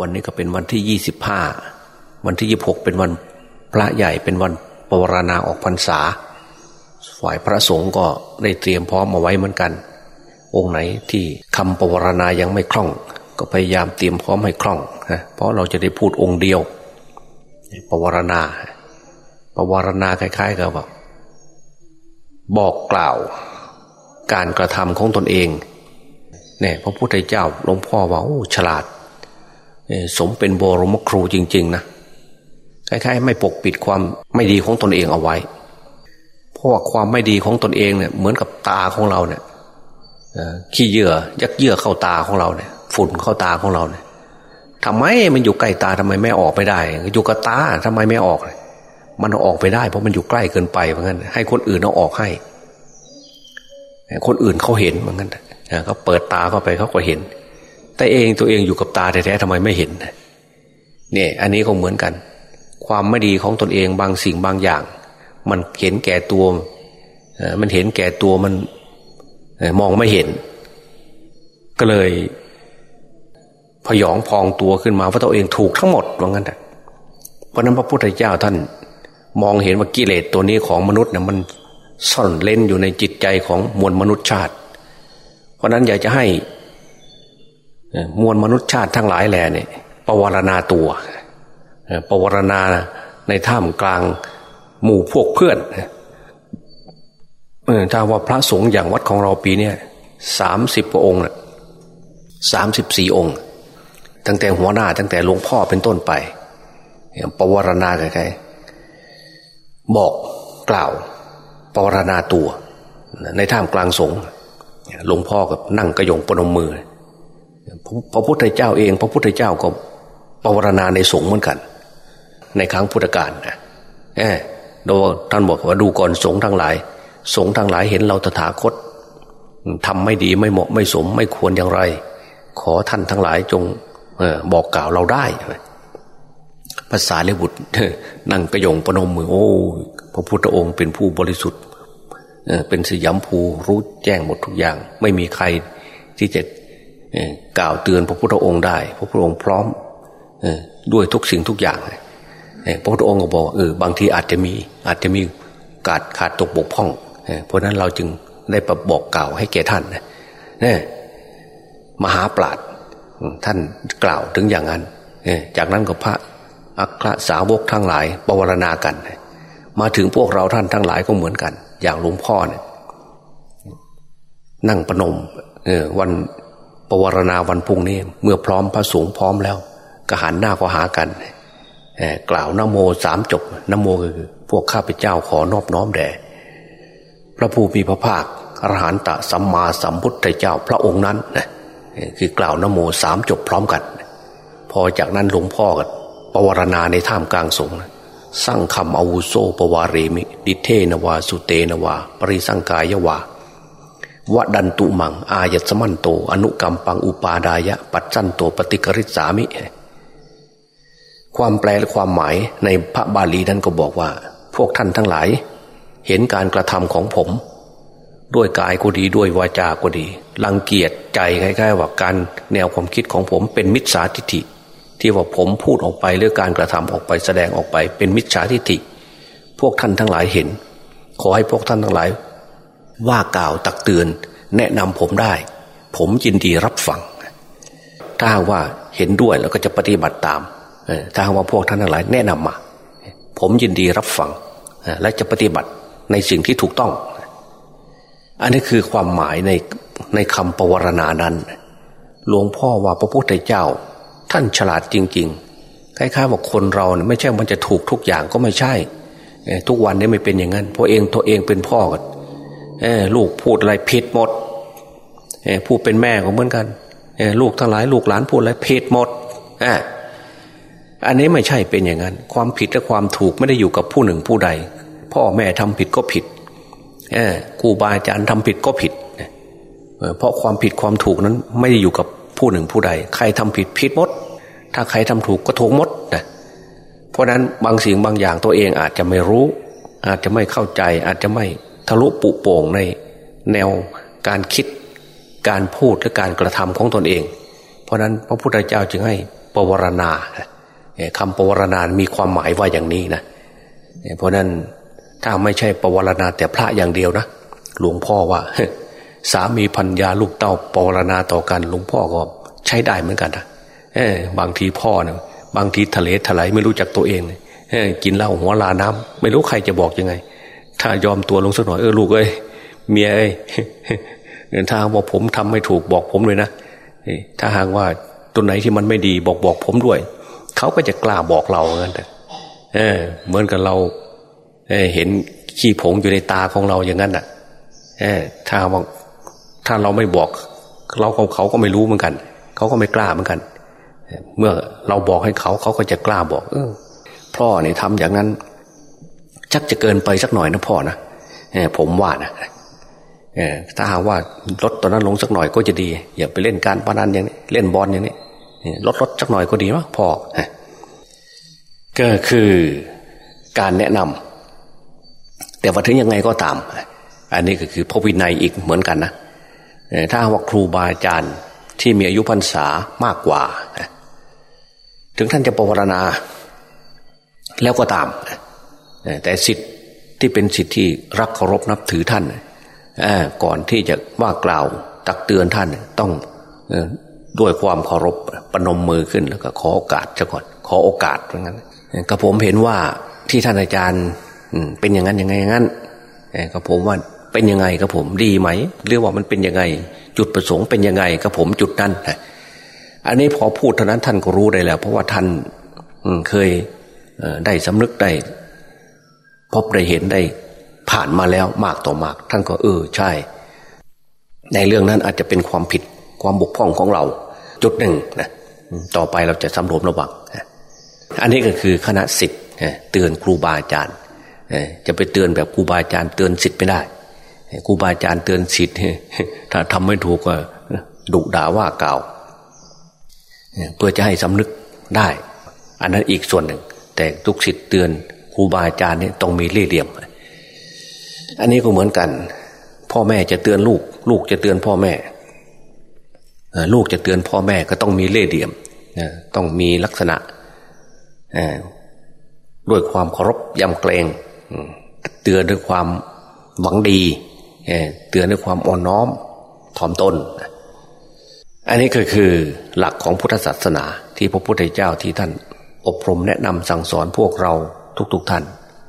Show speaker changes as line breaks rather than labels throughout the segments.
วันนี้ก็เป็นวันที่ยี่สิบห้าวันที่ยี่บหกเป็นวันพระใหญ่เป็นวันปวารณาออกพรรษา ฝ่ายพระสงฆ์ก็ได้เตรียมพร้อมมาไว้เหมือนกัน องค์ไหนที่คำปวารณายังไม่คล่อง ก็พยายามเตรียมพร้อมให้คล่องนะเพราะเราจะได้พูดองค์เดียว ปวารณา ปวารณาคล้าย ๆ กับบอกกล่าวการกระทำของตนเองเนี่ยพระพุทธเจ้าหลวงพ่อว่าโอ้ฉลาด สมเป็นบรมครูจริง ๆ นะคล้ายๆ ไม่ปกปิดความไม่ดีของตนเองเอาไว้ เพราะว่าความไม่ดีของตนเองเนี่ย เหมือนกับตาของเราเนี่ยขี้เยื่อยักเยื่อเข้าตาของเราเนี่ย ฝุ่นเข้าตาของเราเนี่ยทำไมมันอยู่ใกล้ตาทำไมไม่ออกไปได้ อยู่กับตาทำไมไม่ออก มันออกไปได้ เพราะมันอยู่ใกล้เกินไปเหมือนกันให้คนอื่นเอาออกให้ คนอื่นเขาเห็นเหมือนกันเขาเปิดตาเข้าไปเขาก็เห็น แต่เองตัวเองอยู่กับตาแท้ๆทำไมไม่เห็นเนี่ย อันนี้ก็เหมือนกัน ความไม่ดีของตนเองบางสิ่งบางอย่าง มันเห็นแก่ตัวมันเห็นแก่ตัวมันมองไม่เห็น ก็เลยพยองพองตัวขึ้นมาว่าตัวเองถูกทั้งหมดว่างั้นเพราะนั้นพระพุทธเจ้าท่าน มองเห็นว่ากิเลสตัวนี้ของมนุษย์เนี่ยมันซ่อนเล่นอยู่ในจิตใจของมวลมนุษยชาติ เพราะนั้นอยากจะให้ มวลมนุษยชาติทั้งหลายแหล่เนี่ยปวรณาตัวประวรณาในท่ามกลางหมู่พวกเพื่อนถ้าว่าพระสงฆ์อย่างวัดของเราปีนี้สามสิบกว่าองค์สามสิบสี่องค์ ตั้งแต่หัวหน้าตั้งแต่หลวงพ่อเป็นต้นไปประวรณาใครๆบอกกล่าวประวรณาตัว ในท่ามกลางสงฆ์หลวงพ่อกับนั่งกระยงปนมมือ พระพุทธเจ้าเอง พระพุทธเจ้าก็ปวารณาในสงฆ์เหมือนกัน ในครั้งพุทธกาลนะเออโดท่านบอกว่าดูก่อนสงฆ์ทั้งหลาย สงฆ์ทั้งหลายเห็นเราตถาคตทำไม่ดีไม่เหมาะไม่สมไม่ควรอย่างไร ขอท่านทั้งหลายจงบอกกล่าวเราได้ภาษาเลบุตรนั่งกระยงปนมมือโอ้พระพุทธองค์เป็นผู้บริสุทธิ์เป็นสยามภูรู้แจ้งหมดทุกอย่าง ไม่มีใครที่จะ กล่าวเตือนพระพุทธองค์ได้ พระพุทธองค์พร้อมด้วยทุกสิ่งทุกอย่างพระพุทธองค์ก็บอกเออบางทีอาจจะมีอาจจะมีกาดขาดตกบกพร่องเพราะนั้นเราจึงได้ประบอกกล่าวให้แก่ท่านนะมหาปราดท่านกล่าวถึงอย่างนั้นจากนั้นก็พระอัครสาวกทั้งหลายปวารณากัน มาถึงพวกเราท่านทั้งหลายก็เหมือนกัน อย่างหลวงพ่อเนี่ยนั่งประนมวัน ปวารณาวันพุ่งนี้ เมื่อพร้อมพระสงฆ์พร้อมแล้วก็หันหน้าก็หากันกล่าวนโมสามจบนโมคือ พวกข้าพเจ้าขอนอบน้อมแด่พระผู้มีพระภาคอรหันตสัมมาสัมพุทธเจ้าพระองค์นั้นนะคือกล่าวนโมสามจบพร้อมกัน พอจากนั้นหลวงพ่อก็ปวารณาในท่ามกลางสงฆ์สร้างคำอาวุโสปวารีมิดิเทนวาสุเตนวา ปริสังกายวา วดันตุมัง อายัสมันโต อนุกรรมปังอุปาดายะ ปัจจันโตปฏิกริษามิ ความแปลและความหมายในพระบาลีนั้นก็บอกว่า พวกท่านทั้งหลาย เห็นการกระทำของผม ด้วยกายก็ดีด้วยวาจาก็ดี รังเกียจใจคล้ายๆว่าการแนวความคิดของผมเป็นมิจฉาทิฏฐิ ที่ว่าผมพูดออกไปหรือการกระทำออกไปแสดงออกไปเป็นมิจฉาทิฏฐิ พวกท่านทั้งหลายเห็น ขอให้พวกท่านทั้งหลาย ว่ากล่าวตักเตือน แนะนำผมได้ ผมยินดีรับฟัง ถ้าว่าเห็นด้วยแล้วก็จะปฏิบัติตามถ้าว่าพวกท่านทั้งหลาย แนะนำมา ผมยินดีรับฟังและจะปฏิบัติในสิ่งที่ถูกต้อง อันนี้คือความหมายในในคำปวารณานั้น หลวงพ่อว่าพระพุทธเจ้า ท่านฉลาดจริง ๆ คล้ายๆว่าคนเราเนี่ยไม่ใช่มันจะถูกทุกอย่างก็ไม่ใช่ ทุกวันนี้ไม่เป็นอย่างนั้นเพราะเองตัวเองเป็นพ่อกัน ลูกพูดอะไรผิดหมดพูดเป็นแม่ก็เหมือนกันลูกทั้งหลายลูกหลานพูดอะไรผิดหมดอันนี้ไม่ใช่เป็นอย่างนั้น ความผิดและความถูกไม่ได้อยู่กับผู้หนึ่งผู้ใด พ่อแม่ทำผิดก็ผิดครูบาอาจารย์ทำผิดก็ผิดเพราะความผิดความถูกนั้นไม่ได้อยู่กับผู้หนึ่งผู้ใด ใครทำผิดผิดหมด ถ้าใครทำถูกก็ถูกหมดนะเพราะนั้นบางสิ่งบางอย่างตัวเองอาจจะไม่รู้ อาจจะไม่เข้าใจอาจจะไม่ ทะลุปุโป่งในแนวการคิดการพูดและการกระทำของตนเอง เพราะนั้นพระพุทธเจ้าจึงให้ปวารณาคำปวารณามีความหมายว่าอย่างนี้นะเพราะนั้นถ้าไม่ใช่ปวารณาแต่พระอย่างเดียวนะหลวงพ่อว่า สามีพันยาลูกเต้าปวารณาต่อกันหลวงพ่อก็ใช้ได้เหมือนกันนะบางทีพ่อนะบางทีทะเลถลายไม่รู้จักตัวเองกินเหล้าหัวลาน้ำไม่รู้ใครจะบอกยังไง้ายอมตัวลงสักหน่อยเออลูกเอ้ยเมียเอ้ยถ้าบอกผมทำไม่ถูกบอกผมเลยนะถ้าหากว่าตัวไหนที่มันไม่ดีบอกบอกผมด้วย เขาก็จะกล้าบอกเราเหมือนกันเออ เหมือนกับเราเเห็นขี้ผงอยู่ในตาของเราอย่างนั้นอะเออถ้าว่าถ้าเราไม่บอก เราเขาก็ไม่รู้เหมือนกัน เขาก็ไม่กล้าเหมือนกัน เมื่อเราบอกให้เขาเขาก็จะกล้าบอก เออพ่อเนี่ยทำอย่างนั้น ชักจะเกินไปสักหน่อยนะพ่อนะผมว่านะถ้าหากว่าลดตอนนั้นลงสักหน่อยก็จะดี อย่าไปเล่นการพนันอย่างนี้เล่นบอลอย่างนี้ลดลดสักหน่อยก็ดีมั้งพ่อก็คือการแนะนำแต่ว่าถึงยังไงก็ตาม อันนี้ก็คือพระวินัยอีกเหมือนกันนะถ้าว่าครูบาอาจารย์ที่มีอายุพรรษามากกว่า ถึงท่านจะปรารณา แล้วก็ตาม แต่สิทธิ์ที่เป็นสิทธิ์ที่รักเคารพนับถือท่านก่อนที่จะว่ากล่าวตักเตือนท่านต้องด้วยความเคารพปนมมือขึ้นแล้วก็ขอโอกาสจะก่อนขอโอกาสเพราะงั้นกระผมเห็นว่าที่ท่านอาจารย์เป็นอย่างนั้นอย่างไงอย่างนั้นกระผมว่าเป็นยังไงกระผมดีไหมหรือว่ามันเป็นยังไง จุดประสงค์เป็นยังไงกระผมจุดนั้นอันนี้พอพูดเท่านั้นท่านก็รู้ได้แล้ว เพราะว่าท่านเคยได้สำนึกได้ พบได้เห็นได้ผ่านมาแล้วมากต่อมาก ท่านก็เออใช่ ในเรื่องนั้นอาจจะเป็นความผิดความบกพร่องของเรา จุดหนึ่งนะต่อไปเราจะสำรวมระวังอันนี้ก็คือคณะสิทธิ์เตือนครูบาอาจารย์จะไปเตือนแบบครูบาอาจารย์เตือนสิทธิ์ไม่ได้ครูบาอาจารย์เตือนสิทธิ์ถ้าทำไม่ถูกก็ดุด่าว่ากล่าวเพื่อจะให้สำนึกได้ อันนั้นอีกส่วนหนึ่ง แต่ทุกสิทธิ์เตือน ครูบาอาจารย์นี่ต้องมีเล่ห์เหลี่ยม อันนี้ก็เหมือนกัน พ่อแม่จะเตือนลูก ลูกจะเตือนพ่อแม่ลูกจะเตือนพ่อแม่ก็ต้องมีเล่ห์เหลี่ยมต้องมีลักษณะด้วยความเคารพยำเกรงเตือนด้วยความหวังดีเตือนด้วยความอ่อนน้อมถ่อมตน อันนี้ก็คือหลักของพุทธศาสนาที่พระพุทธเจ้าที่ท่านอบรมแนะนำสั่งสอนพวกเรา ทุกๆทท่าน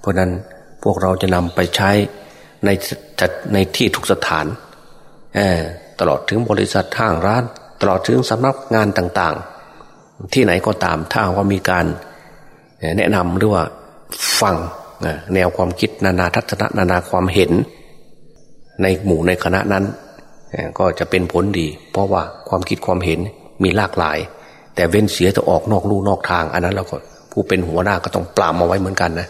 เพราะนั้นพวกเราจะนำไปใช้ในในที่ทุกสถาน ตลอดถึงบริษัททางร้าน ตลอดถึงสำนักงานต่างๆ ที่ไหนก็ตามถ้าว่ามีการแนะนำหรือว่าฟังแนวความคิดนานาทัศนะนานาความเห็น ในหมู่ในคณะนั้น ก็จะเป็นผลดี เพราะว่าความคิดความเห็นมีหลากหลาย แต่เว้นเสียจะออกนอกลู่นอกทาง อันนั้นเราก็ ผู้เป็นหัวหน้าก็ต้องปรามเอาไว้เหมือนกันนะ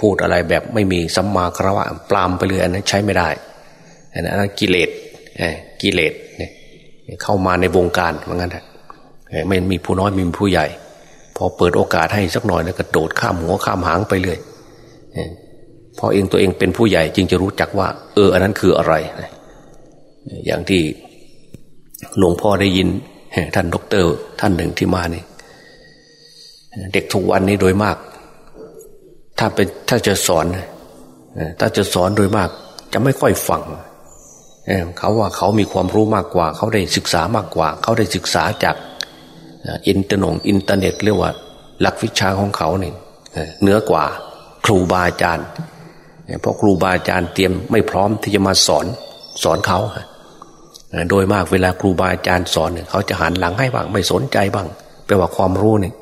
พูดอะไรแบบไม่มีสัมมาคารวะปรามไปเลยอันนั้นใช้ไม่ได้อันนั้นกิเลสกิเลสเข้ามาในวงการเหมือนกันไม่มีผู้น้อยมีผู้ใหญ่ พอเปิดโอกาสให้สักหน่อยแล้วก็โดดข้ามหัวข้ามหางไปเลยพอเองตัวเองเป็นผู้ใหญ่จึงจะรู้จักว่า เออ อันนั้นคืออะไร อย่างที่หลวงพ่อได้ยินท่านดรท่านหนึ่งที่มานี่ เด็กทุกวันนี้โดยมาก ถ้าเป็นถ้าจะสอนถ้าจะสอนโดยมาก จะไม่ค่อยฟังเขาว่าเขามีความรู้มากกว่า เขาได้ศึกษามากกว่า เขาได้ศึกษาจากอินเทอร์นงอินเทอร์เน็ตเรียกว่า หลักวิชาของเขาเนี่ยเหนือกว่าครูบาอาจารย์เพราะครูบาอาจารย์เตรียมไม่พร้อมที่จะมาสอนสอนเขาโดยมากเวลาครูบาอาจารย์สอนเนี่ยเขาจะหันหลังให้บ้างไม่สนใจบ้างแปลว่าความรู้เนี่ย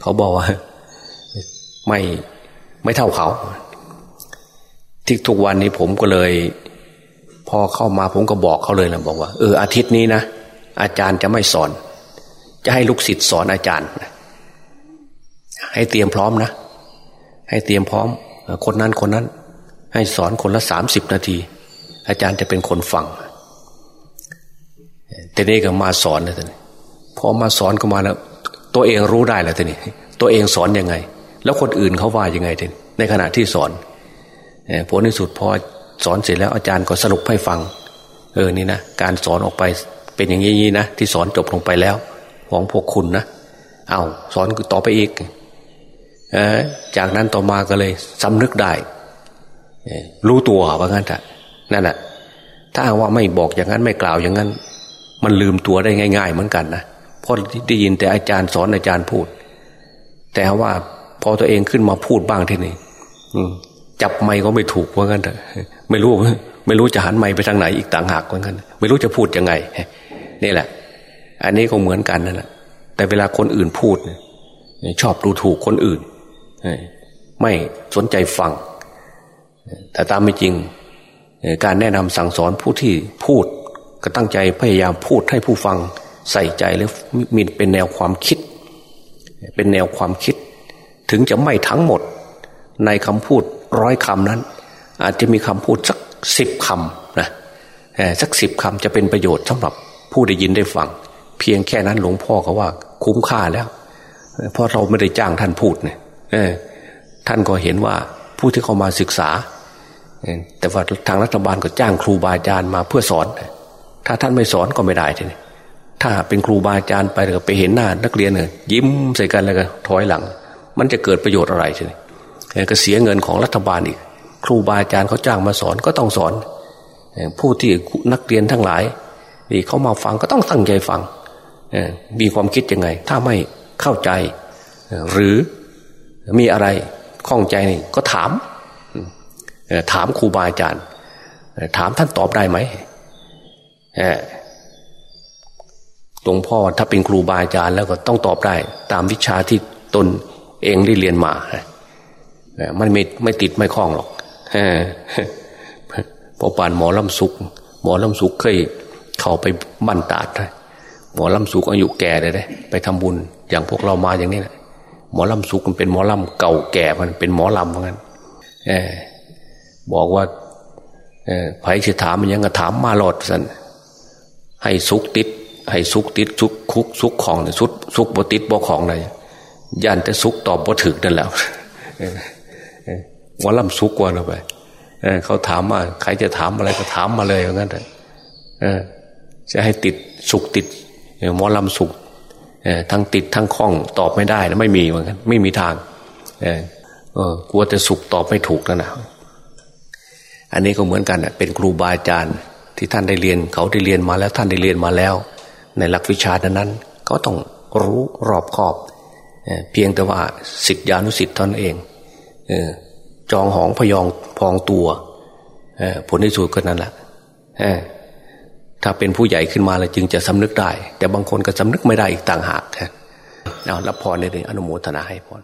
เขาบอกว่า ไม่ไม่เท่าเขา ที่ทุกวันนี้ผมก็เลย พอเข้ามาผมก็บอกเขาเลยนะบอกว่า เอออาทิตย์นี้นะอาจารย์จะไม่สอน จะให้ลูกศิษย์สอนอาจารย์ ให้เตรียมพร้อมนะ ให้เตรียมพร้อม คนนั้นคนนั้น ให้สอนคนละสามสิบนาที อาจารย์จะเป็นคนฟังแต่นี่ก็มาสอนเลยท่านพอมาสอนก็มาแล้ว ตัวเองรู้ได้แล้วท่านี่ตัวเองสอนยังไง แล้วคนอื่นเขาว่ายังไงท่านในขณะที่สอนผลในสุดพอสอนเสร็จแล้วอาจารย์ก็สรุปให้ฟัง เออนี่นะการสอนออกไปเป็นอย่างนี้นะที่สอนจบลงไปแล้ว ของพวกคุณนะเอาสอนต่อไปอีกอจากนั้นต่อมาก็เลยสำนึกได้รู้ตัวว่างั้นแต่นั่นแหะถ้าว่าไม่บอกอย่างนั้นไม่กล่าวอย่างนั้น มันลืมตัวได้ง่าย ๆ เหมือนกันนะ เพราะได้ยินแต่อาจารย์สอนอาจารย์พูด แต่ว่าพอตัวเองขึ้นมาพูดบ้างทีนี้จับไม่ก็ไม่ถูกว่างั้นแต่ไม่รู้ไม่รู้จะหันไม่ไปทางไหนอีกต่างหากว่างั้นไม่รู้จะพูดยังไงนี่แหละ อันนี้ก็เหมือนกันนั่นแหละแต่เวลาคนอื่นพูดชอบดูถูกคนอื่นไม่สนใจฟัง แต่ตามไม่จริง การแนะนำสั่งสอนผู้ที่พูด ก็ตั้งใจพยายามพูดให้ผู้ฟัง ใส่ใจและมีเป็นแนวความคิด เป็นแนวความคิด ถึงจะไม่ทั้งหมด ในคำพูดร้อยคำนั้น อาจจะมีคำพูดสักสิบคำนะสักสิบคำจะเป็นประโยชน์สำหรับผู้ได้ยินได้ฟัง เพียงแค่นั้นหลวงพ่อเขาว่าคุ้มค่าแล้ว เพราะเราไม่ได้จ้างท่านพูดเนี่ยท่านก็เห็นว่าผู้ที่เขามาศึกษา แต่ว่าทางรัฐบาลก็จ้างครูบาอาจารย์มาเพื่อสอน ถ้าท่านไม่สอนก็ไม่ได้ทีนี้ ถ้าเป็นครูบาอาจารย์ไปก็ไปเห็นหน้านักเรียนเนี่ยยิ้มใส่กันแล้วก็ถอยหลัง มันจะเกิดประโยชน์อะไรทีนี้ก็เสียเงินของรัฐบาลอีก ครูบาอาจารย์เขาจ้างมาสอนก็ต้องสอน ผู้ที่นักเรียนทั้งหลายนี่เขามาฟังก็ต้องตั้งใจฟังมีความคิดยังไง ถ้าไม่เข้าใจ หรือมีอะไรข้องใจนี่ก็ถาม ถามครูบาอาจารย์ ถามท่านตอบได้ไหม หลวงพ่อถ้าเป็นครูบาอาจารย์แล้วก็ต้องตอบได้ ตามวิชาที่ตนเองได้เรียนมามันไม่ไม่ติดไม่คล้องหรอกพอป่านหมอลำสุกหมอลำสุกเคยเข้าไปบันตาดหมอลำสุกอายุแก่เลยได้ไปทำบุญ อย่างพวกเรามาอย่างนี้แหละหมอลำสุกมันเป็นหมอลำเก่าแก่มันเป็นหมอลำเหมือนกันบอกว่าไผ่จะถามมันยังก็ถามมาหลอดสันให้สุกติด ให้สุกติดสุกคุกสุกของเนี่ยสุกสุกบติดบ่ของเลยยันแต่สุกตอบบ่ถึกนั่นแหละหมอลำสุกกว่าเราไปเขาถามว่าใครจะถามอะไรก็ถามมาเลยเหมือนกันเลยจะให้ติดสุกติดหมอลำสุกทั้งติดทั้งคล้องตอบไม่ได้นะไม่มีเหมือนกันไม่มีทางเออกลัวจะสุกตอบไม่ถูกแล้วนะอันนี้ก็เหมือนกันเป็นครูบาอาจารย์ที่ท่านได้เรียน เขาได้เรียนมาแล้วท่านได้เรียนมาแล้ว ในหลักวิชานั้นก็ต้องรู้รอบขอบ เพียงแต่ว่าสิทธิอนุสิทธิ์ท่านเองจองหองพยองพองตัวผลที่สุดก็นั่นแหละถ้าเป็นผู้ใหญ่ขึ้นมาแล้วจึงจะสำนึกได้ แต่บางคนก็สำนึกไม่ได้อีกต่างหากเอารับพรในเรื่องอนุโมทนาให้พร